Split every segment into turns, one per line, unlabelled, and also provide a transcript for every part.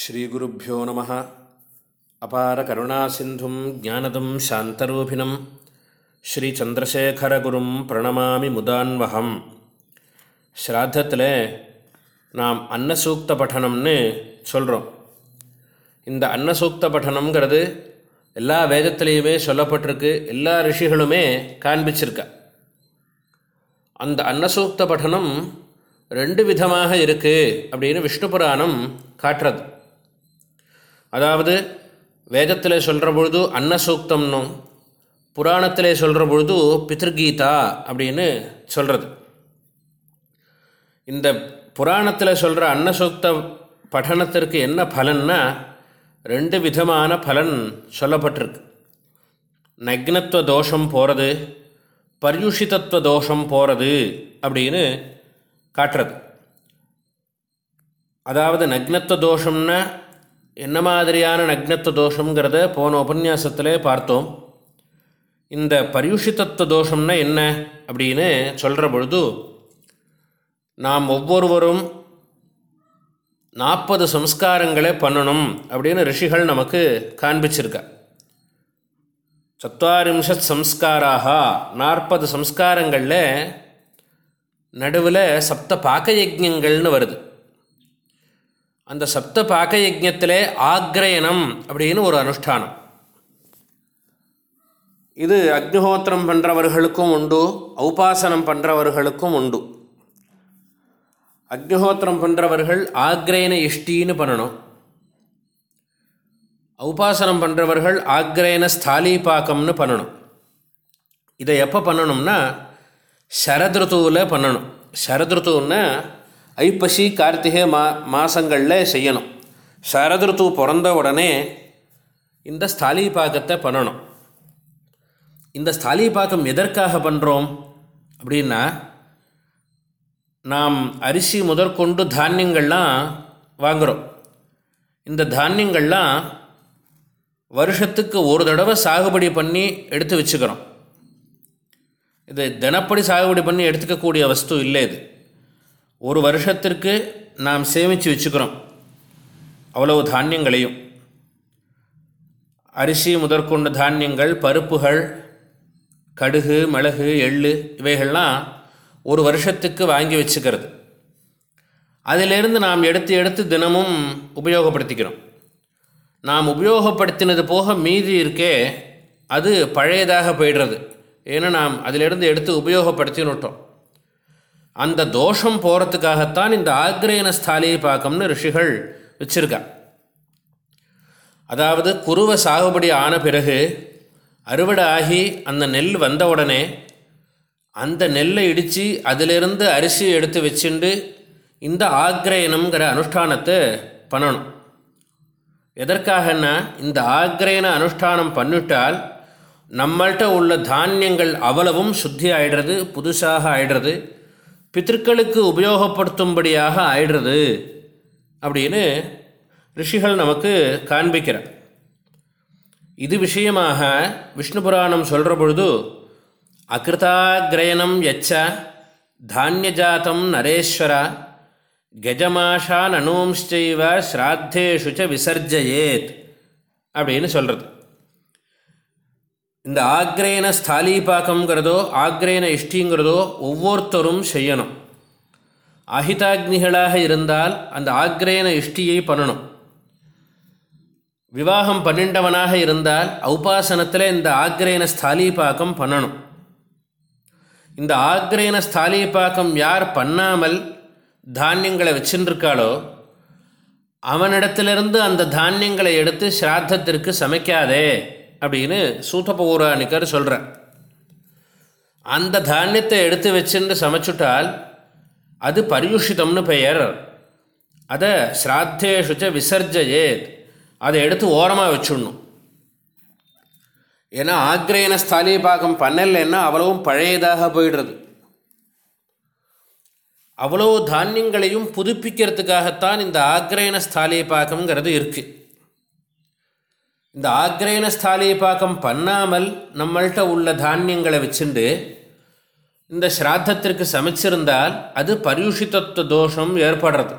ஸ்ரீகுருப்போ நம. அபார கருணாசிந்தும் ஜானதம் சாந்தரூபிணம். ஸ்ரீச்சந்திரசேகரகுரும் பிரணமாமி முதான்வகம் ஸ்ராத்தத்தில் நாம் அன்னசூக்த பட்டனம்னு சொல்கிறோம் இந்த அன்னசூக்த பட்டனம்ங்கிறது எல்லா வேதத்துலேயுமே சொல்லப்பட்டிருக்கு எல்லா ரிஷிகளுமே காண்பிச்சிருக்கா. அந்த அன்னசூக்த பட்டனம் ரெண்டு விதமாக இருக்குது அப்படின்னு விஷ்ணு புராணம் காட்டுறது. அதாவது வேதத்தில் சொல்கிற பொழுது அன்னசூக்தம்னும் புராணத்தில் சொல்கிற பொழுது பித்ருகீதா அப்படின்னு சொல்கிறது இந்த புராணத்தில் சொல்கிற அன்னசூக்த படனத்திற்கு என்ன பலன்னா ரெண்டு விதமான பலன் சொல்லப்பட்டிருக்கு. நக்னத்துவ தோஷம் போகிறது பர்யுஷிதத்துவ தோஷம் போகிறது அப்படின்னு காட்டுறது. அதாவது நக்னத்துவ தோஷம்னா என்ன மாதிரியான நக்னத்துவ தோஷங்கிறத போன உபன்யாசத்திலே பார்த்தோம். இந்த பரியுஷிதத்துவ தோஷம்னா என்ன அப்படின்னு சொல்கிற பொழுது நாம் ஒவ்வொருவரும் நாற்பது சம்ஸ்காரங்களை பண்ணணும் அப்படின்னு ரிஷிகள் நமக்கு காண்பிச்சிருக்கா. சத்வாரிம்ஷத் சம்ஸ்காராக நாற்பது சம்ஸ்காரங்களில் நடுவில் சப்த பாக்கயக்ஞங்கள்னு வருது. அந்த சப்த பாக்க யஜ்யத்தில் ஆக்ரயணம் அப்படின்னு ஒரு அனுஷ்டானம். இது அக்னிஹோத்திரம் பண்ணுறவர்களுக்கும் உண்டு ஔபாசனம் பண்ணுறவர்களுக்கும் உண்டு. அக்னிஹோத்திரம் பண்ணுறவர்கள் ஆக்ரயண இஷ்டின்னு பண்ணணும். ஔபாசனம் பண்ணுறவர்கள் ஆக்ரயண ஸ்தாலிபாக்கம்னு பண்ணணும். இதை எப்போ பண்ணணும்னா சரத்ருத்துவில் பண்ணணும். சரத்ருத்துன்னா ஐப்பசி கார்த்திகை மா மாதங்களில் செய்யணும். சரதிருத்து பிறந்த உடனே இந்த ஸ்தாலி பாகத்தை பண்ணணும். இந்த ஸ்தாலி பாகம் எதற்காக பண்ணுறோம் அப்படின்னா நாம் அரிசி முதற்கொண்டு தானியங்கள்லாம் வாங்குகிறோம் இந்த தானியங்கள்லாம் வருஷத்துக்கு ஒரு தடவை சாகுபடி பண்ணி எடுத்து வச்சுக்கிறோம். இது தினப்படி சாகுபடி பண்ணி எடுத்துக்கக்கூடிய வஸ்து இல்லை இது. ஒரு வருஷத்திற்கு நாம் சேமித்து வச்சுக்கிறோம். அவ்வளவு தானியங்களையும். அரிசி முதற்கொண்ட தானியங்கள் பருப்புகள் கடுகு மிளகு எள்ளு இவைகள்லாம் ஒரு வருஷத்துக்கு வாங்கி வச்சுக்கிறது. அதிலிருந்து நாம் எடுத்து எடுத்து தினமும் உபயோகப்படுத்திக்கிறோம். நாம் உபயோகப்படுத்தினது போக மீதி இருக்கே அது பழையதாக போயிடுறது. ஏன்னா நாம் அதிலிருந்து எடுத்து உபயோகப்படுத்தினுட்டோம். அந்த தோஷம் போகிறதுக்காகத்தான் இந்த ஆக்ரேன ஸ்தாலியை பார்க்கணும்னு ரிஷிகள் வச்சுருக்கா அதாவது குருவை சாகுபடி ஆன பிறகு அறுவடை ஆகி அந்த நெல் வந்த உடனே அந்த நெல்லை இடித்து அதிலிருந்து அரிசி எடுத்து வச்சுண்டு இந்த ஆக்ரயணம்ங்கிற அனுஷ்டானத்தை பண்ணணும். எதற்காகன்னா இந்த ஆக்ரயண அனுஷ்டானம் பண்ணிட்டால் நம்மள்கிட்ட உள்ள தானியங்கள் அவ்வளவும் சுத்தி ஆயிடுறது புதுசாக ஆயிடுறது பித்திருக்களுக்கு உபயோகப்படுத்தும்படியாக ஆயிடுறது அப்படின்னு ரிஷிகள் நமக்கு காண்பிக்கிறார். இது விஷயமாக விஷ்ணு புராணம் சொல்கிற பொழுது அகிருதாகிரயணம் எச்ச தானியஜாத்தம் நரேஸ்வர கஜமாஷா நனூம்ச்சைவ ஸ்ராத்தேஷு ச விசர்ஜயேத் அப்படின்னு சொல்கிறது இந்த ஆக்ரேன ஸ்தாலிபாக்கங்கிறதோ ஆக்ரேன இஷ்டிங்கிறதோ ஒவ்வொருத்தரும் செய்யணும். அஹிதாக்னிகளாக இருந்தால் அந்த ஆக்ரேன இஷ்டியை பண்ணணும். விவாகம் பன்னெண்டவனாக இருந்தால் ஔபாசனத்தில் இந்த ஆக்ரேன ஸ்தாலிபாக்கம் பண்ணணும். இந்த ஆக்ரேன ஸ்தாலிபாக்கம் யார் பண்ணாமல் தானியங்களை வச்சுருக்காளோ அவனிடத்திலிருந்து அந்த தானியங்களை எடுத்து ஸ்ராத்தத்திற்கு சமைக்காதே. அப்படின்னு சூத்த பௌராணிக்கர் சொல்கிறார் அந்த தானியத்தை எடுத்து வச்சுட்டு சமைச்சுட்டால் அது பரியுஷிதம்னு பெயர். அதை ஸ்ராத்தேஷுச்ச விசர்ஜயேத். அதை எடுத்து ஓரமாக வச்சுடணும். ஏன்னா ஆக்ரேன ஸ்தாலி பாகம் பண்ணலைன்னா அவ்வளவும் பழையதாக போயிடுறது. அவ்வளோ தானியங்களையும் புதுப்பிக்கிறதுக்காகத்தான் இந்த ஆக்ரேன ஸ்தாலி பாக்கம்ங்கிறது இருக்குது இந்த ஆக்ரேன ஸ்தாலி பாக்கம் பண்ணாமல் நம்மள்கிட்ட உள்ள தானியங்களை வச்சுண்டு இந்த ஸ்ராத்தத்திற்கு சமைச்சிருந்தால் அது பரியுஷிதத்துவ தோஷம் ஏற்படுறது.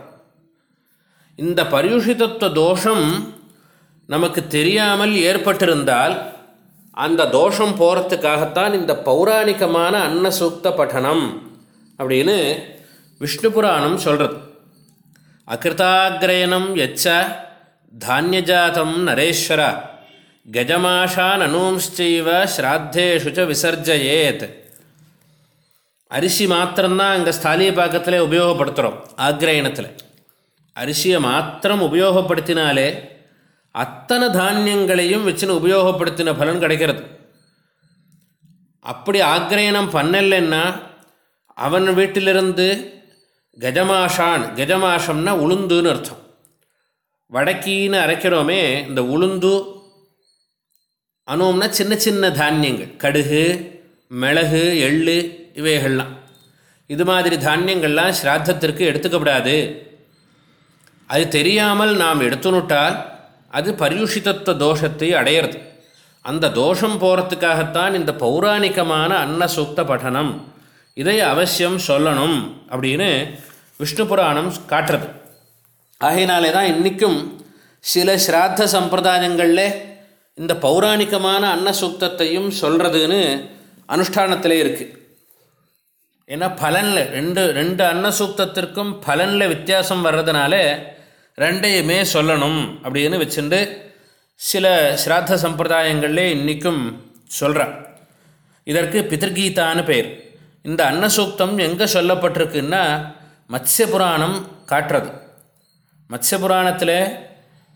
இந்த பரியுஷிதத்துவ தோஷம் நமக்கு தெரியாமல் ஏற்பட்டிருந்தால் அந்த தோஷம் போகிறதுக்காகத்தான் இந்த பௌராணிகமான அன்னசூக்த பఠனம் அப்படின்னு விஷ்ணு புராணம் சொல்கிறது அகிருதாகிரயணம் எச்ச தானியஜாதம் நரேஸ்வர கஜமாஷான் அனூம்ச்சைவ ஸ்ராத்தேஷு ச விசர்ஜயேத் அரிசி மாத்திரம்தான் அங்கே ஸ்தாலிய பாக்கத்தில் உபயோகப்படுத்துகிறோம் ஆக்ரயணத்தில் அரிசியை மாத்திரம் உபயோகப்படுத்தினாலே அத்தனை தானியங்களையும் வச்சுன்னு உபயோகப்படுத்தின பலன் கிடைக்கிறது அப்படி ஆக்ரயணம் பண்ணலைன்னா அவன் வீட்டிலிருந்து கஜமாஷான் கஜமாஷம்னா உளுந்துன்னு அர்த்தம் வடக்கின்னு அரைக்கிறோமே இந்த உளுந்து அணும்னா சின்ன சின்ன தானியங்கள். கடுகு மிளகு எள்ளு இவைகள்லாம். இது மாதிரி தானியங்கள்லாம் ஸ்ராத்தத்திற்கு எடுத்துக்கப்படாது. அது தெரியாமல் நாம் எடுத்துனுட்டால் அது பரியுஷிதத்துவ தோஷத்தை அடையிறது. அந்த தோஷம் போகிறதுக்காகத்தான் இந்த பௌராணிகமான அன்னசூக்த பఠனம் இதை அவசியம் சொல்லணும் அப்படின்னு விஷ்ணு புராணம் காட்டுறது. ஆகையினாலே தான் இன்றைக்கும் சில ஸ்ராத்த சம்பிரதாயங்களில் இந்த பௌராணிகமான அன்னசூக்தத்தையும் சொல்கிறதுன்னு அனுஷ்டானத்திலே இருக்குது ஏன்னா பலனில் ரெண்டு ரெண்டு அன்னசூக்தத்திற்கும் பலனில் வித்தியாசம் வர்றதுனால ரெண்டையுமே சொல்லணும் அப்படின்னு வச்சுட்டு சில ஸ்ராத்த சம்பிரதாயங்களில் இன்றைக்கும் சொல்கிறான் இதற்கு பிதர்கீதான்னு பெயர் இந்த அன்னசூக்தம் எங்கே சொல்லப்பட்டிருக்குன்னா மத்ய புராணம் காட்டுறது. மத்ஸ்ய புராணத்தில்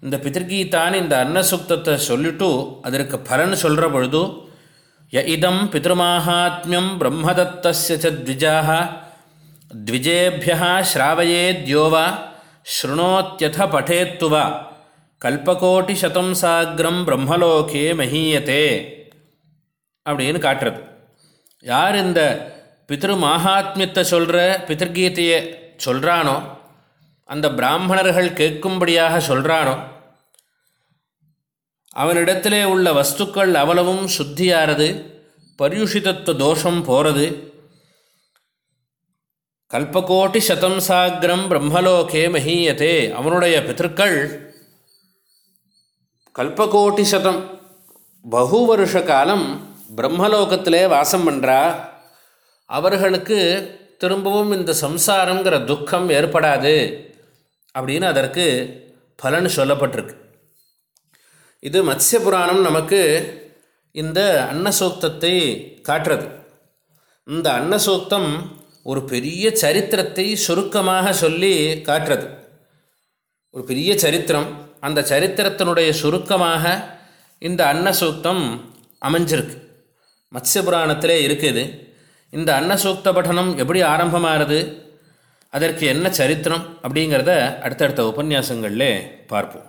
இந்த பிதர்கீதான்னு இந்த அன்னசுக்தத்தை சொல்லிட்டு அதற்கு பலன் சொல்கிற பொழுது ய இதம் பிதமாஹாத்மியம் பிரம்மதத்தஸ்ய ச த்விஜேபியா ஸ்ராவயேத்யோவா ஸ்ருணோத்யத பட்டேத்துவா கல்பகோட்டிசதம் சாகிரம் பிரம்மலோகே மஹீயத்தே அப்படின்னு காட்டுறது. யார் இந்த பித்ரு மாகாத்மியத்தை சொல்கிற பிதர்கீதையை சொல்கிறானோ அந்த பிராமணர்கள் கேட்கும்படியாக சொல்கிறானோ அவனிடத்திலே உள்ள வஸ்துக்கள் அவ்வளவும் சுத்தியாகிறது பரியுஷிதத்துவ தோஷம் போகிறது கல்பகோட்டி சதம் சாகிரம் பிரம்மலோகே மஹீயத்தே அவனுடைய பிதற்கள் கல்பகோட்டி சதம் பகு வருஷ காலம் பிரம்மலோகத்திலே வாசம் பண்ணுறா அவர்களுக்கு திரும்பவும் இந்த சம்சாரங்கிற துக்கம் ஏற்படாது அப்படின்னு அதற்கு பலன் சொல்லப்பட்டிருக்கு. இது மத்ய புராணம் நமக்கு இந்த அன்னசூக்தத்தை காட்டுறது. இந்த அன்னசூக்தம் ஒரு பெரிய சரித்திரத்தை சுருக்கமாக சொல்லி காட்டுறது. ஒரு பெரிய சரித்திரம். அந்த சரித்திரத்தினுடைய சுருக்கமாக இந்த அன்னசூக்தம் அமைஞ்சிருக்கு. மத்ய புராணத்திலே இருக்குது. இந்த அன்னசூக்த பட்டணம் எப்படி ஆரம்பமாகிறது அதற்கு என்ன சரித்திரம் அப்படிங்கிறத அடுத்தடுத்த உபன்யாசங்களில் பார்ப்போம்.